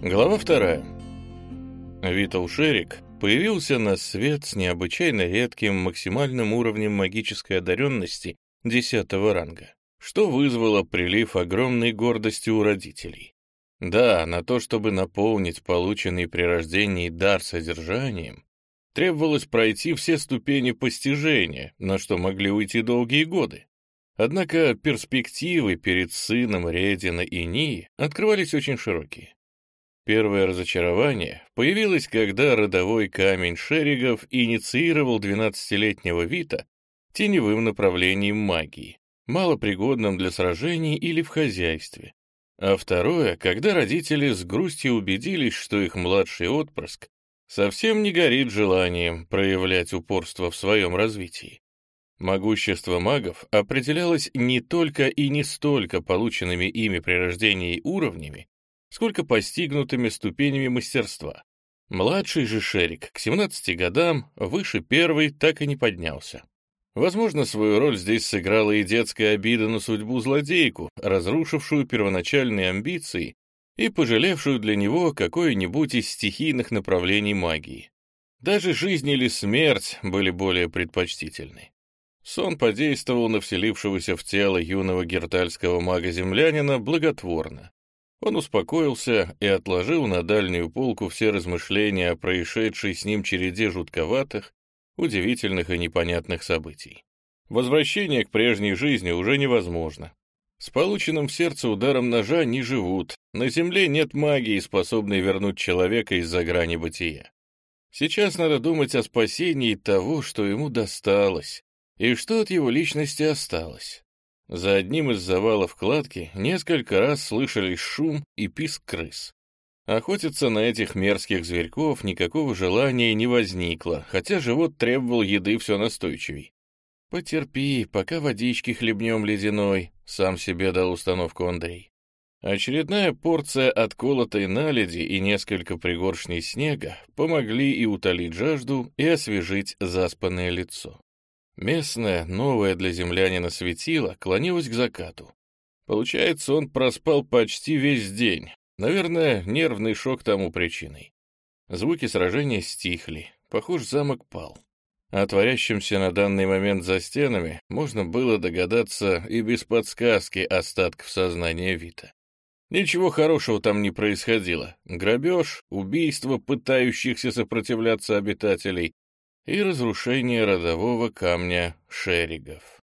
Глава вторая. Витал Шерик появился на свет с необычайно редким максимальным уровнем магической одаренности десятого ранга, что вызвало прилив огромной гордости у родителей. Да, на то, чтобы наполнить полученный при рождении дар содержанием, требовалось пройти все ступени постижения, на что могли уйти долгие годы. Однако перспективы перед сыном Редина и Нии открывались очень широкие. Первое разочарование появилось, когда родовой камень Шеригов инициировал 12-летнего Вита теневым направлением магии, малопригодным для сражений или в хозяйстве. А второе, когда родители с грустью убедились, что их младший отпрыск совсем не горит желанием проявлять упорство в своем развитии. Могущество магов определялось не только и не столько полученными ими при рождении уровнями, сколько постигнутыми ступенями мастерства. Младший же Шерик к 17 годам, выше первый, так и не поднялся. Возможно, свою роль здесь сыграла и детская обида на судьбу злодейку, разрушившую первоначальные амбиции и пожалевшую для него какое-нибудь из стихийных направлений магии. Даже жизнь или смерть были более предпочтительны. Сон подействовал на вселившегося в тело юного гертальского мага-землянина благотворно. Он успокоился и отложил на дальнюю полку все размышления о происшедшей с ним череде жутковатых, удивительных и непонятных событий. Возвращение к прежней жизни уже невозможно. С полученным в сердце ударом ножа не живут, на земле нет магии, способной вернуть человека из-за грани бытия. Сейчас надо думать о спасении того, что ему досталось, и что от его личности осталось. За одним из завалов кладки несколько раз слышались шум и писк крыс. Охотиться на этих мерзких зверьков никакого желания не возникло, хотя живот требовал еды все настойчивей. «Потерпи, пока водички хлебнем ледяной», — сам себе дал установку Андрей. Очередная порция отколотой наледи и несколько пригоршней снега помогли и утолить жажду, и освежить заспанное лицо. Местное, новое для землянина светило клонилось к закату. Получается, он проспал почти весь день. Наверное, нервный шок тому причиной. Звуки сражения стихли. Похож, замок пал. О творящемся на данный момент за стенами можно было догадаться и без подсказки остатков сознания Вита. Ничего хорошего там не происходило. Грабеж, убийство пытающихся сопротивляться обитателей, и разрушение родового камня Шеригов.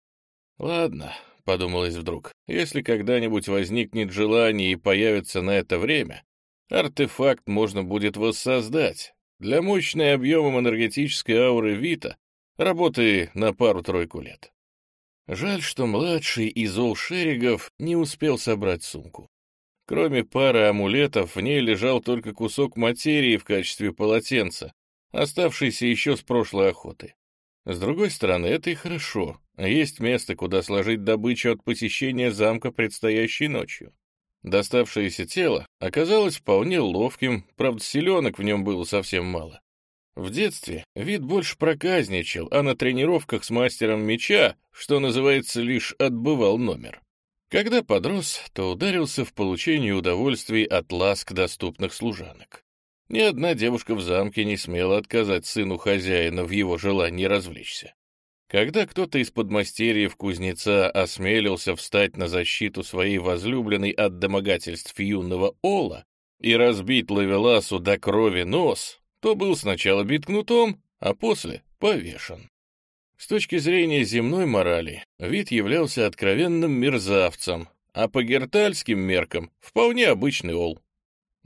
«Ладно», — подумалось вдруг, — «если когда-нибудь возникнет желание и появится на это время, артефакт можно будет воссоздать. Для мощной объемом энергетической ауры Вита работы на пару-тройку лет. Жаль, что младший из Олшеригов не успел собрать сумку. Кроме пары амулетов, в ней лежал только кусок материи в качестве полотенца, оставшийся еще с прошлой охоты. С другой стороны, это и хорошо. Есть место, куда сложить добычу от посещения замка предстоящей ночью. Доставшееся тело оказалось вполне ловким, правда, селенок в нем было совсем мало. В детстве вид больше проказничал, а на тренировках с мастером меча, что называется, лишь отбывал номер. Когда подрос, то ударился в получении удовольствий от ласк доступных служанок. Ни одна девушка в замке не смела отказать сыну хозяина в его желании развлечься. Когда кто-то из подмастерьев кузнеца осмелился встать на защиту своей возлюбленной от домогательств юного Ола и разбить лавеласу до крови нос, то был сначала бит кнутом, а после повешен. С точки зрения земной морали, вид являлся откровенным мерзавцем, а по гертальским меркам — вполне обычный Ол.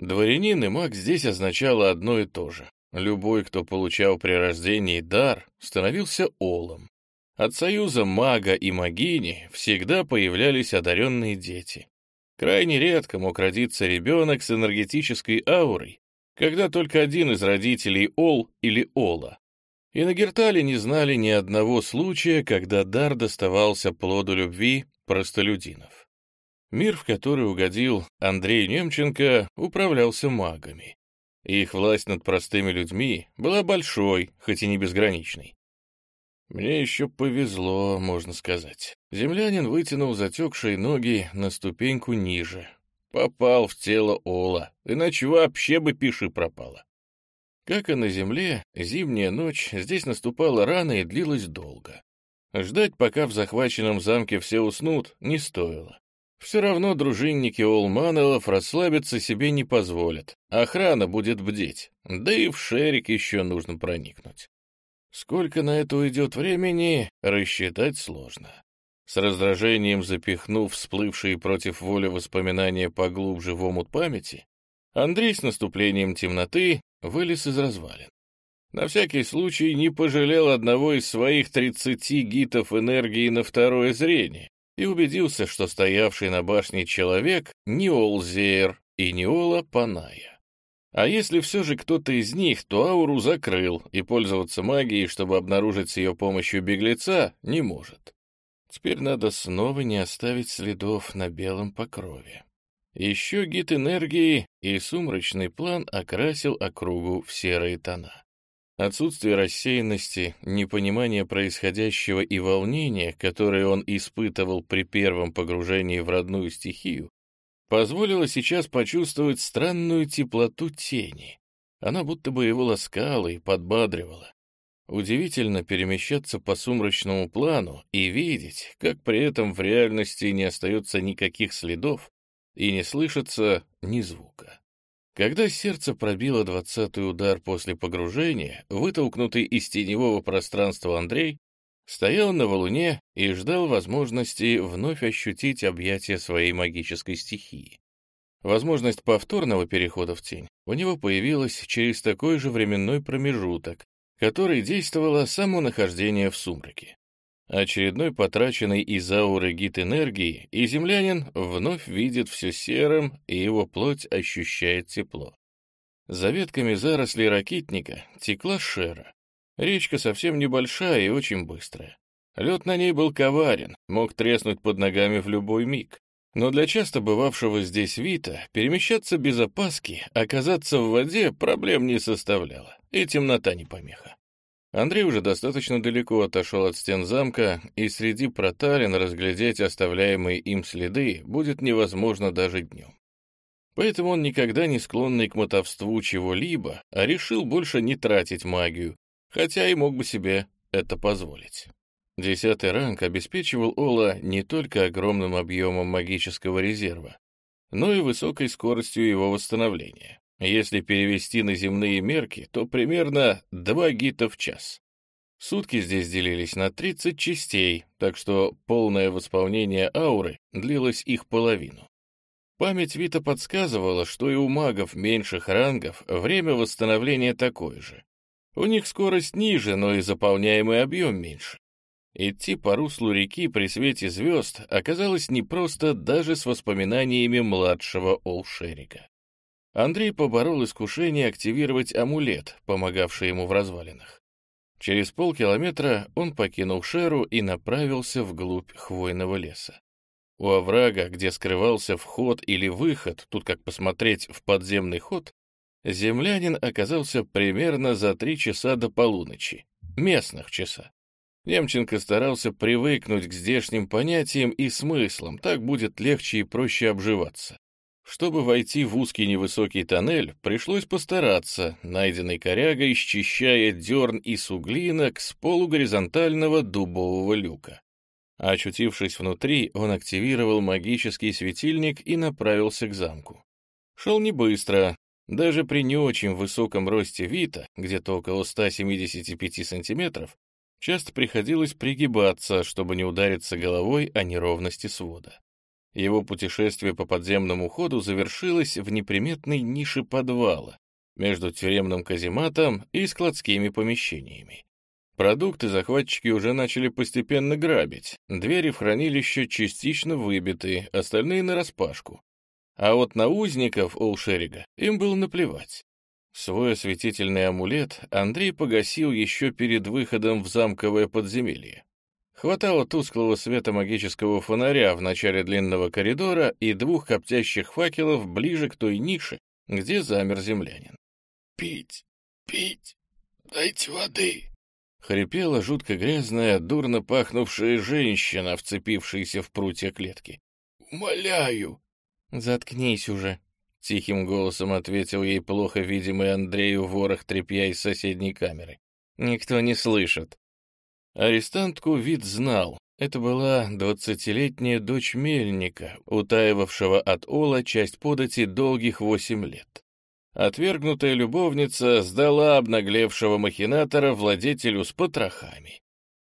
Дворянин и маг здесь означало одно и то же. Любой, кто получал при рождении дар, становился олом. От союза мага и магини всегда появлялись одаренные дети. Крайне редко мог родиться ребенок с энергетической аурой, когда только один из родителей ол или ола. И на Гертале не знали ни одного случая, когда дар доставался плоду любви простолюдинов. Мир, в который угодил Андрей Немченко, управлялся магами. Их власть над простыми людьми была большой, хоть и не безграничной. Мне еще повезло, можно сказать. Землянин вытянул затекшие ноги на ступеньку ниже. Попал в тело Ола, иначе вообще бы пиши пропало. Как и на земле, зимняя ночь здесь наступала рано и длилась долго. Ждать, пока в захваченном замке все уснут, не стоило. Все равно дружинники Олманелов расслабиться себе не позволят. Охрана будет бдеть, да и в Шерик еще нужно проникнуть. Сколько на это уйдет времени, рассчитать сложно. С раздражением запихнув всплывшие против воли воспоминания поглубже в омут памяти, Андрей с наступлением темноты вылез из развалин. На всякий случай не пожалел одного из своих тридцати гитов энергии на второе зрение и убедился, что стоявший на башне человек не Олзеер и не Ола Паная. А если все же кто-то из них, то ауру закрыл, и пользоваться магией, чтобы обнаружить с ее помощью беглеца, не может. Теперь надо снова не оставить следов на белом покрове. Еще гид энергии и сумрачный план окрасил округу в серые тона. Отсутствие рассеянности, непонимание происходящего и волнения, которое он испытывал при первом погружении в родную стихию, позволило сейчас почувствовать странную теплоту тени. Она будто бы его ласкала и подбадривала. Удивительно перемещаться по сумрачному плану и видеть, как при этом в реальности не остается никаких следов и не слышится ни звука. Когда сердце пробило двадцатый удар после погружения, вытолкнутый из теневого пространства Андрей стоял на валуне и ждал возможности вновь ощутить объятия своей магической стихии. Возможность повторного перехода в тень у него появилась через такой же временной промежуток, который действовало само нахождение в сумраке. Очередной потраченный из ауры гид энергии, и землянин вновь видит все серым, и его плоть ощущает тепло. За ветками зарослей ракитника текла шера. Речка совсем небольшая и очень быстрая. Лед на ней был коварен, мог треснуть под ногами в любой миг. Но для часто бывавшего здесь Вита перемещаться без опаски, оказаться в воде проблем не составляло, и темнота не помеха. Андрей уже достаточно далеко отошел от стен замка, и среди проталин разглядеть оставляемые им следы будет невозможно даже днем. Поэтому он, никогда не склонный к мотовству чего-либо, а решил больше не тратить магию, хотя и мог бы себе это позволить. Десятый ранг обеспечивал Ола не только огромным объемом магического резерва, но и высокой скоростью его восстановления. Если перевести на земные мерки, то примерно 2 гита в час. Сутки здесь делились на 30 частей, так что полное восполнение ауры длилось их половину. Память Вита подсказывала, что и у магов меньших рангов время восстановления такое же. У них скорость ниже, но и заполняемый объем меньше. Идти по руслу реки при свете звезд оказалось непросто даже с воспоминаниями младшего Олшерика. Андрей поборол искушение активировать амулет, помогавший ему в развалинах. Через полкилометра он покинул Шеру и направился вглубь хвойного леса. У оврага, где скрывался вход или выход, тут как посмотреть в подземный ход, землянин оказался примерно за три часа до полуночи, местных часа. Немченко старался привыкнуть к здешним понятиям и смыслам, так будет легче и проще обживаться. Чтобы войти в узкий невысокий тоннель, пришлось постараться, найденной корягой счищая дерн и суглинок с полугоризонтального дубового люка. Очутившись внутри, он активировал магический светильник и направился к замку. Шел не быстро, даже при не очень высоком росте Вита, где-то около 175 сантиметров, часто приходилось пригибаться, чтобы не удариться головой о неровности свода. Его путешествие по подземному ходу завершилось в неприметной нише подвала между тюремным казематом и складскими помещениями. Продукты захватчики уже начали постепенно грабить, двери в хранилище частично выбиты, остальные нараспашку. А вот на узников Олшерига им было наплевать. Свой осветительный амулет Андрей погасил еще перед выходом в замковое подземелье. Хватало тусклого света магического фонаря в начале длинного коридора и двух коптящих факелов ближе к той нише, где замер землянин. «Пить! Пить! Дайте воды!» Хрипела жутко грязная, дурно пахнувшая женщина, вцепившаяся в прутья клетки. «Умоляю! «Заткнись уже», — тихим голосом ответил ей плохо видимый Андрею ворох тряпья из соседней камеры. «Никто не слышит». Арестантку вид знал. Это была двадцатилетняя дочь мельника, утаивавшего от Ола часть подати долгих восемь лет. Отвергнутая любовница сдала обнаглевшего махинатора владетелю с потрохами.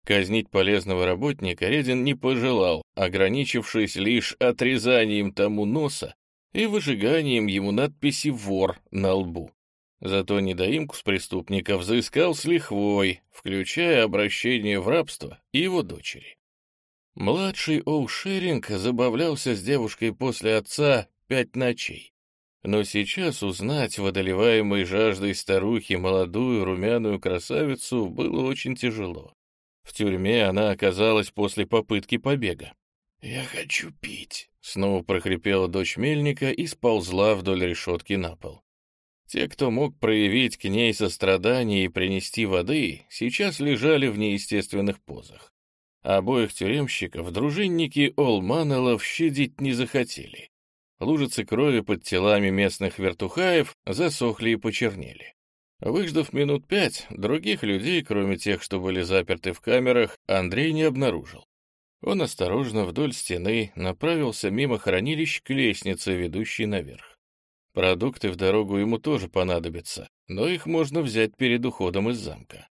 Казнить полезного работника Редин не пожелал, ограничившись лишь отрезанием тому носа и выжиганием ему надписи «вор» на лбу. Зато недоимку с преступника взыскал с лихвой, включая обращение в рабство и его дочери. Младший Оушеринг забавлялся с девушкой после отца пять ночей. Но сейчас узнать в одолеваемой жаждой старухе молодую румяную красавицу было очень тяжело. В тюрьме она оказалась после попытки побега. «Я хочу пить», — снова прохрипела дочь мельника и сползла вдоль решетки на пол. Те, кто мог проявить к ней сострадание и принести воды, сейчас лежали в неестественных позах. Обоих тюремщиков дружинники Олманелов щадить не захотели. Лужицы крови под телами местных вертухаев засохли и почернели. Выждав минут пять, других людей, кроме тех, что были заперты в камерах, Андрей не обнаружил. Он осторожно вдоль стены направился мимо хранилищ к лестнице, ведущей наверх. Продукты в дорогу ему тоже понадобятся, но их можно взять перед уходом из замка.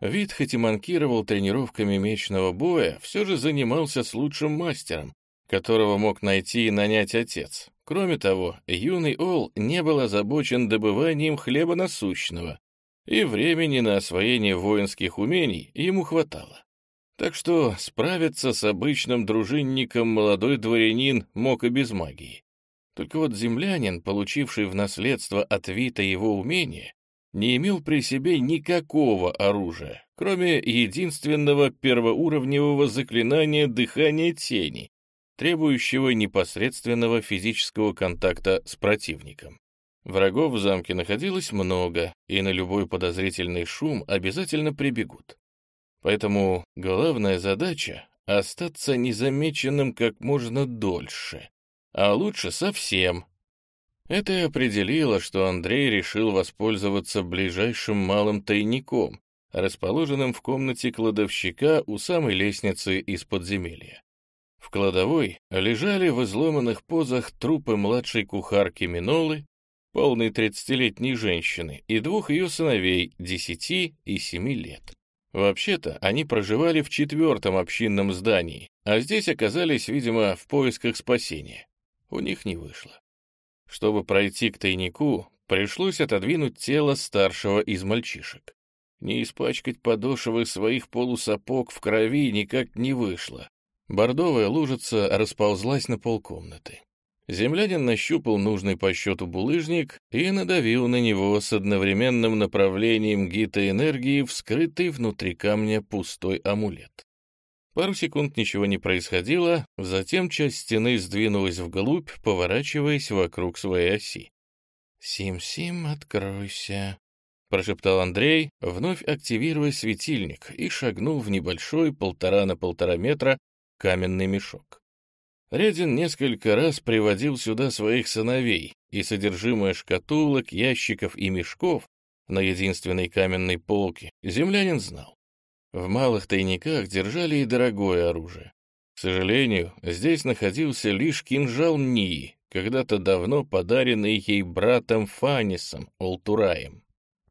Вид хоть и манкировал тренировками мечного боя, все же занимался с лучшим мастером, которого мог найти и нанять отец. Кроме того, юный Ол не был озабочен добыванием хлеба насущного, и времени на освоение воинских умений ему хватало. Так что справиться с обычным дружинником молодой дворянин мог и без магии. Только вот землянин, получивший в наследство от Вита его умение, не имел при себе никакого оружия, кроме единственного первоуровневого заклинания дыхания тени, требующего непосредственного физического контакта с противником. Врагов в замке находилось много, и на любой подозрительный шум обязательно прибегут. Поэтому главная задача — остаться незамеченным как можно дольше, а лучше совсем. Это и определило, что Андрей решил воспользоваться ближайшим малым тайником, расположенным в комнате кладовщика у самой лестницы из подземелья. В кладовой лежали в изломанных позах трупы младшей кухарки Минолы, полной тридцатилетней женщины, и двух ее сыновей, десяти и семи лет. Вообще-то, они проживали в четвертом общинном здании, а здесь оказались, видимо, в поисках спасения. У них не вышло. Чтобы пройти к тайнику, пришлось отодвинуть тело старшего из мальчишек. Не испачкать подошвы своих полусапог в крови никак не вышло. Бордовая лужица расползлась на полкомнаты. Землянин нащупал нужный по счету булыжник и надавил на него с одновременным направлением гитоэнергии в скрытый внутри камня пустой амулет. Пару секунд ничего не происходило, затем часть стены сдвинулась вглубь, поворачиваясь вокруг своей оси. «Сим-Сим, откройся», — прошептал Андрей, вновь активируя светильник, и шагнул в небольшой полтора на полтора метра каменный мешок. Редин несколько раз приводил сюда своих сыновей, и содержимое шкатулок, ящиков и мешков на единственной каменной полке землянин знал. В малых тайниках держали и дорогое оружие. К сожалению, здесь находился лишь кинжал Нии, когда-то давно подаренный ей братом Фанисом, Олтураем.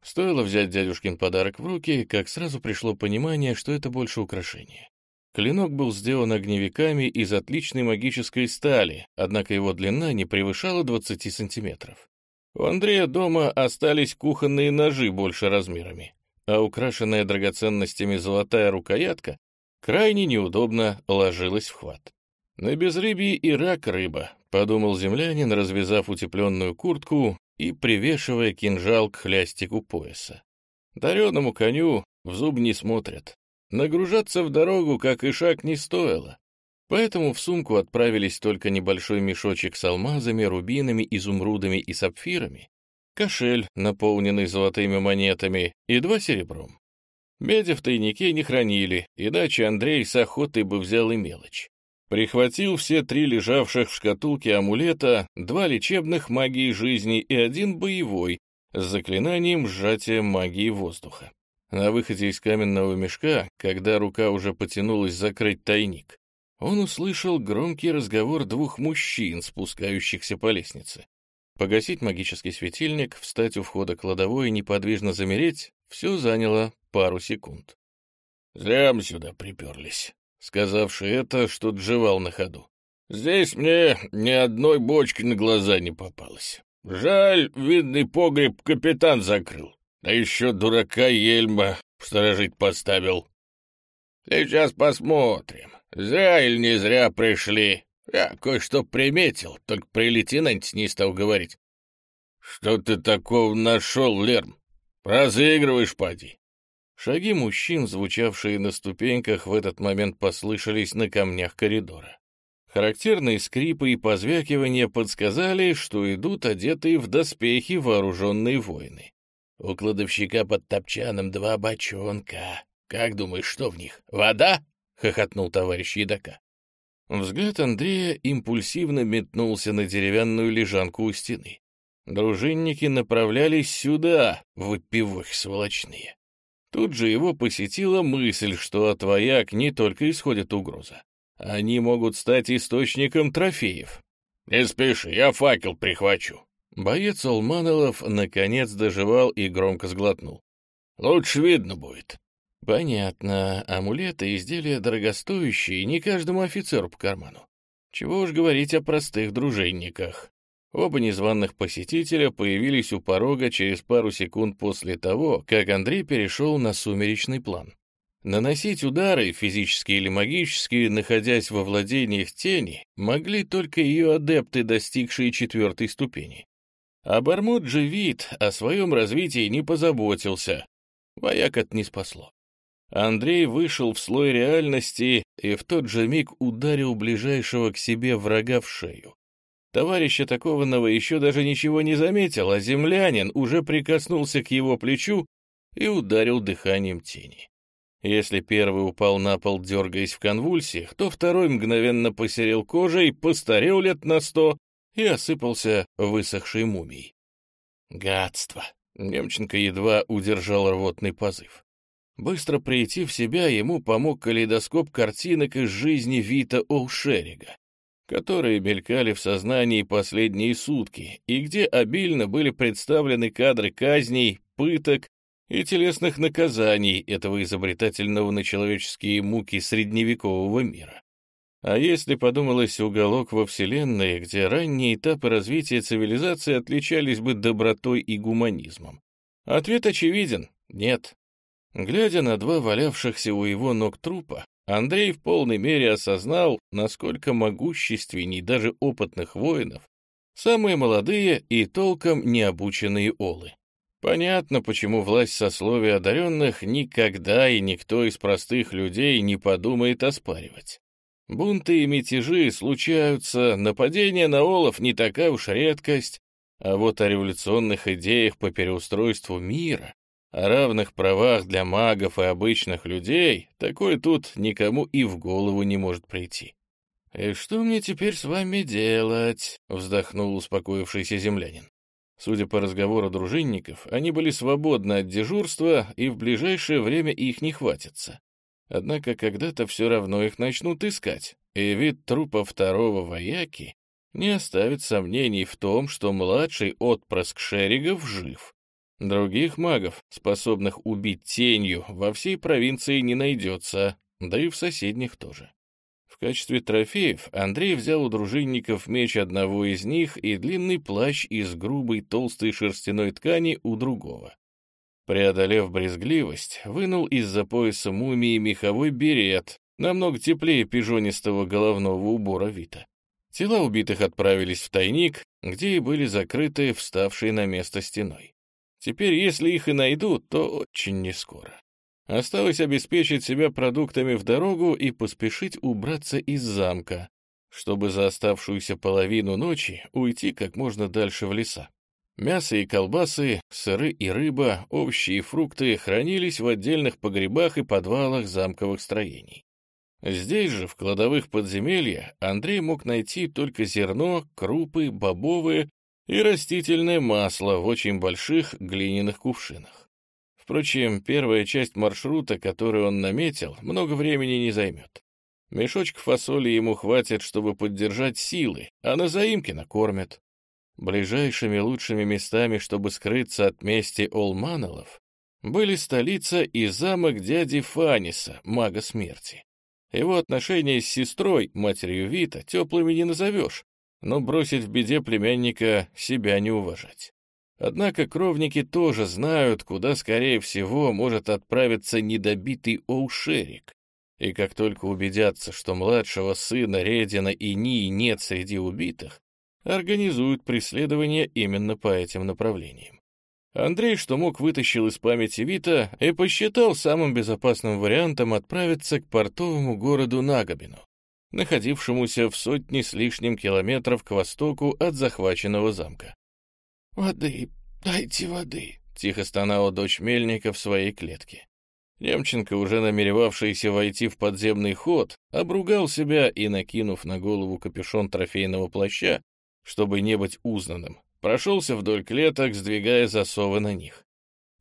Стоило взять дядюшкин подарок в руки, как сразу пришло понимание, что это больше украшение. Клинок был сделан огневиками из отличной магической стали, однако его длина не превышала 20 сантиметров. У Андрея дома остались кухонные ножи больше размерами, а украшенная драгоценностями золотая рукоятка крайне неудобно ложилась в хват. «На безрыбье и рак рыба», — подумал землянин, развязав утепленную куртку и привешивая кинжал к хлястику пояса. Дареному коню в зуб не смотрят, Нагружаться в дорогу, как и шаг, не стоило. Поэтому в сумку отправились только небольшой мешочек с алмазами, рубинами, изумрудами и сапфирами, кошель, наполненный золотыми монетами, и два серебром. Меди в тайнике не хранили, иначе Андрей с охотой бы взял и мелочь. Прихватил все три лежавших в шкатулке амулета, два лечебных магии жизни и один боевой с заклинанием сжатия магии воздуха. На выходе из каменного мешка, когда рука уже потянулась закрыть тайник, он услышал громкий разговор двух мужчин, спускающихся по лестнице. Погасить магический светильник, встать у входа кладовой и неподвижно замереть — все заняло пару секунд. «Зря мы сюда приперлись», сказавший это, что джевал на ходу. «Здесь мне ни одной бочки на глаза не попалось. Жаль, видный погреб капитан закрыл. Да еще дурака Ельма сторожить поставил. Сейчас посмотрим, зря или не зря пришли. Я кое-что приметил, только при лейтенанте не стал говорить. Что ты такого нашел, Лерм? Разыгрываешь, поди. Шаги мужчин, звучавшие на ступеньках, в этот момент послышались на камнях коридора. Характерные скрипы и позвякивания подсказали, что идут одетые в доспехи вооруженные воины. У кладовщика под топчаном два бочонка. Как думаешь, что в них? Вода? — хохотнул товарищ едока. Взгляд Андрея импульсивно метнулся на деревянную лежанку у стены. Дружинники направлялись сюда, выпивых сволочные. Тут же его посетила мысль, что от вояк не только исходит угроза. Они могут стать источником трофеев. «Не спеши, я факел прихвачу». Боец Олманолов наконец доживал и громко сглотнул. «Лучше видно будет». «Понятно. Амулеты — изделия дорогостоящие, не каждому офицеру по карману. Чего уж говорить о простых дружинниках. Оба незваных посетителя появились у порога через пару секунд после того, как Андрей перешел на сумеречный план. Наносить удары, физические или магические, находясь во владениях тени, могли только ее адепты, достигшие четвертой ступени. А Бармут же вид о своем развитии не позаботился. Вояк это не спасло. Андрей вышел в слой реальности и в тот же миг ударил ближайшего к себе врага в шею. Товарищ атакованного еще даже ничего не заметил, а землянин уже прикоснулся к его плечу и ударил дыханием тени. Если первый упал на пол, дергаясь в конвульсиях, то второй мгновенно посерел кожей, постарел лет на сто и осыпался высохшей мумией. Гадство! Немченко едва удержал рвотный позыв. Быстро прийти в себя ему помог калейдоскоп картинок из жизни Вита Оушерига которые мелькали в сознании последние сутки, и где обильно были представлены кадры казней, пыток и телесных наказаний этого изобретательного на человеческие муки средневекового мира. А если подумалось уголок во Вселенной, где ранние этапы развития цивилизации отличались бы добротой и гуманизмом? Ответ очевиден — нет. Глядя на два валявшихся у его ног трупа, Андрей в полной мере осознал, насколько могущественней даже опытных воинов самые молодые и толком необученные олы. Понятно, почему власть сословия одаренных никогда и никто из простых людей не подумает оспаривать. Бунты и мятежи случаются, нападения на олов не такая уж редкость, а вот о революционных идеях по переустройству мира о равных правах для магов и обычных людей, такое тут никому и в голову не может прийти. «И что мне теперь с вами делать?» — вздохнул успокоившийся землянин. Судя по разговору дружинников, они были свободны от дежурства, и в ближайшее время их не хватится. Однако когда-то все равно их начнут искать, и вид трупа второго вояки не оставит сомнений в том, что младший отпрыск Шеригов жив. Других магов, способных убить тенью, во всей провинции не найдется, да и в соседних тоже. В качестве трофеев Андрей взял у дружинников меч одного из них и длинный плащ из грубой толстой шерстяной ткани у другого. Преодолев брезгливость, вынул из-за пояса мумии меховой берет, намного теплее пижонистого головного убора Вита. Тела убитых отправились в тайник, где и были закрыты вставшей на место стеной. Теперь, если их и найдут, то очень нескоро. Осталось обеспечить себя продуктами в дорогу и поспешить убраться из замка, чтобы за оставшуюся половину ночи уйти как можно дальше в леса. Мясо и колбасы, сыры и рыба, овощи и фрукты хранились в отдельных погребах и подвалах замковых строений. Здесь же, в кладовых подземелья, Андрей мог найти только зерно, крупы, бобовые и растительное масло в очень больших глиняных кувшинах. Впрочем, первая часть маршрута, который он наметил, много времени не займет. Мешочек фасоли ему хватит, чтобы поддержать силы, а на заимке накормят. Ближайшими лучшими местами, чтобы скрыться от мести Олманолов, были столица и замок дяди Фаниса, мага смерти. Его отношения с сестрой, матерью Вита, теплыми не назовешь, но бросить в беде племянника себя не уважать. Однако кровники тоже знают, куда, скорее всего, может отправиться недобитый Оушерик, и как только убедятся, что младшего сына Редина и Нии нет среди убитых, организуют преследование именно по этим направлениям. Андрей, что мог, вытащил из памяти Вита и посчитал самым безопасным вариантом отправиться к портовому городу Нагобину, находившемуся в сотне с лишним километров к востоку от захваченного замка. «Воды, дайте воды», — тихо стонала дочь Мельника в своей клетке. Немченко, уже намеревавшийся войти в подземный ход, обругал себя и, накинув на голову капюшон трофейного плаща, чтобы не быть узнанным, прошелся вдоль клеток, сдвигая засовы на них.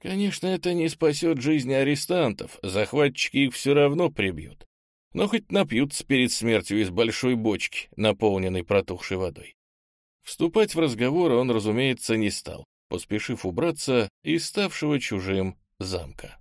Конечно, это не спасет жизни арестантов, захватчики их все равно прибьют. Но хоть напьются перед смертью из большой бочки, наполненной протухшей водой. Вступать в разговор он, разумеется, не стал, поспешив убраться из ставшего чужим замка.